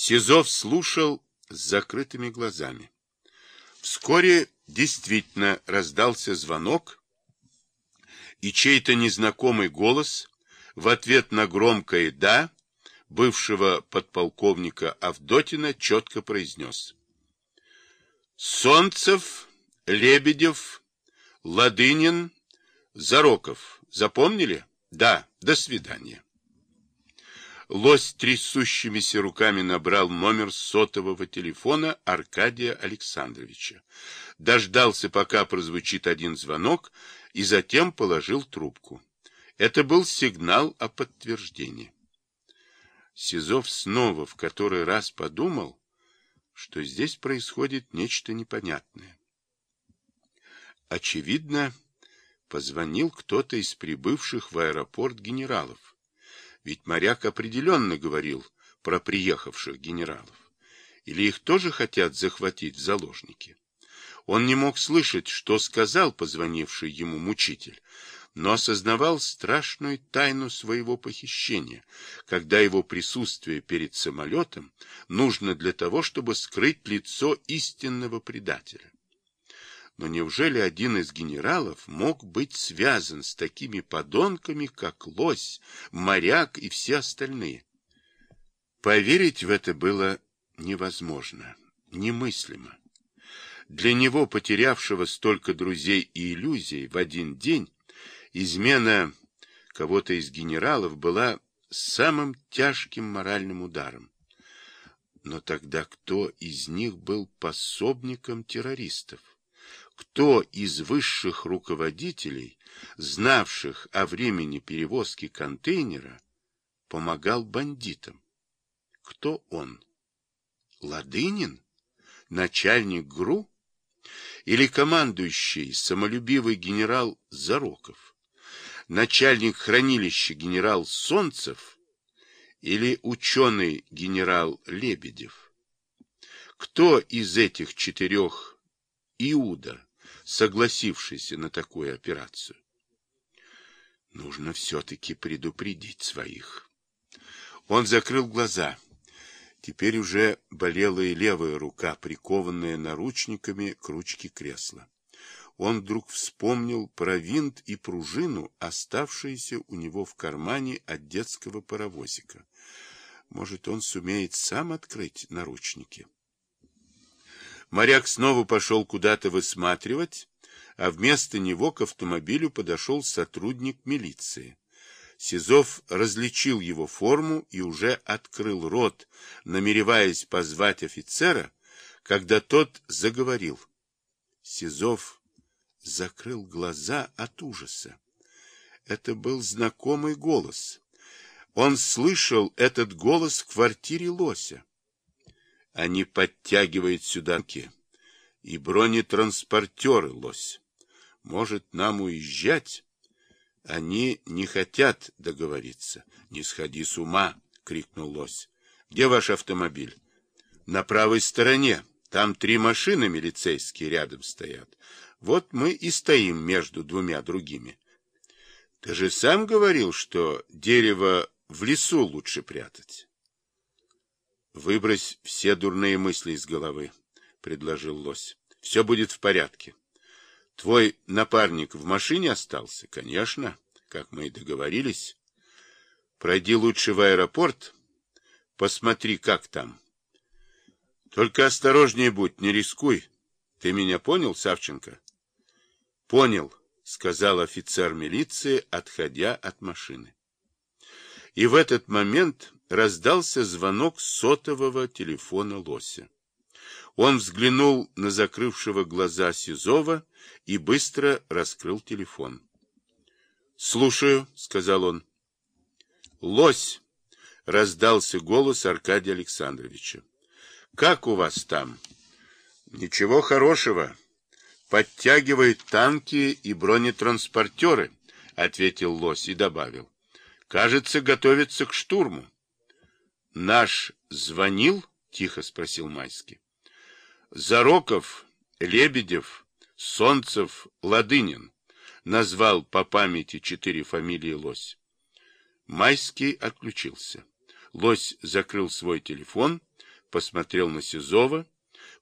Сизов слушал с закрытыми глазами. Вскоре действительно раздался звонок, и чей-то незнакомый голос в ответ на громкое «да» бывшего подполковника Авдотина четко произнес. Солнцев, Лебедев, Ладынин, Зароков. Запомнили? Да, до свидания. Лось трясущимися руками набрал номер сотового телефона Аркадия Александровича. Дождался, пока прозвучит один звонок, и затем положил трубку. Это был сигнал о подтверждении. Сизов снова в который раз подумал, что здесь происходит нечто непонятное. Очевидно, позвонил кто-то из прибывших в аэропорт генералов. Ведь моряк определенно говорил про приехавших генералов. Или их тоже хотят захватить в заложники? Он не мог слышать, что сказал позвонивший ему мучитель, но осознавал страшную тайну своего похищения, когда его присутствие перед самолетом нужно для того, чтобы скрыть лицо истинного предателя. Но неужели один из генералов мог быть связан с такими подонками, как Лось, Моряк и все остальные? Поверить в это было невозможно, немыслимо. Для него, потерявшего столько друзей и иллюзий в один день, измена кого-то из генералов была самым тяжким моральным ударом. Но тогда кто из них был пособником террористов? Кто из высших руководителей, знавших о времени перевозки контейнера, помогал бандитам? Кто он? Ладынин? Начальник ГРУ? Или командующий самолюбивый генерал Зароков? Начальник хранилища генерал Солнцев? Или ученый генерал Лебедев? Кто из этих четырех Иуда согласившийся на такую операцию. Нужно все-таки предупредить своих. Он закрыл глаза. Теперь уже болела и левая рука, прикованная наручниками к ручке кресла. Он вдруг вспомнил про винт и пружину, оставшиеся у него в кармане от детского паровозика. Может, он сумеет сам открыть наручники? Моряк снова пошел куда-то высматривать, а вместо него к автомобилю подошел сотрудник милиции. Сизов различил его форму и уже открыл рот, намереваясь позвать офицера, когда тот заговорил. Сизов закрыл глаза от ужаса. Это был знакомый голос. Он слышал этот голос в квартире Лося. Они подтягивают сюда и бронетранспортеры, лось. Может, нам уезжать? Они не хотят договориться. Не сходи с ума, крикнул лось. Где ваш автомобиль? На правой стороне. Там три машины милицейские рядом стоят. Вот мы и стоим между двумя другими. Ты же сам говорил, что дерево в лесу лучше прятать. Выбрось все дурные мысли из головы, предложил лось. Все будет в порядке. Твой напарник в машине остался? Конечно, как мы и договорились. Пройди лучше в аэропорт, посмотри, как там. Только осторожнее будь, не рискуй. Ты меня понял, Савченко? Понял, сказал офицер милиции, отходя от машины. И в этот момент раздался звонок сотового телефона Лося. Он взглянул на закрывшего глаза Сизова и быстро раскрыл телефон. «Слушаю», — сказал он. «Лось!» — раздался голос Аркадия Александровича. «Как у вас там?» «Ничего хорошего. Подтягивает танки и бронетранспортеры», — ответил Лось и добавил. Кажется, готовится к штурму. Наш звонил? Тихо спросил Майский. Зароков, Лебедев, Солнцев, Ладынин. Назвал по памяти четыре фамилии Лось. Майский отключился. Лось закрыл свой телефон посмотрел на Сизова,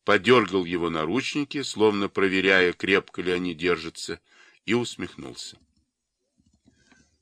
подергал его наручники, словно проверяя, крепко ли они держатся, и усмехнулся.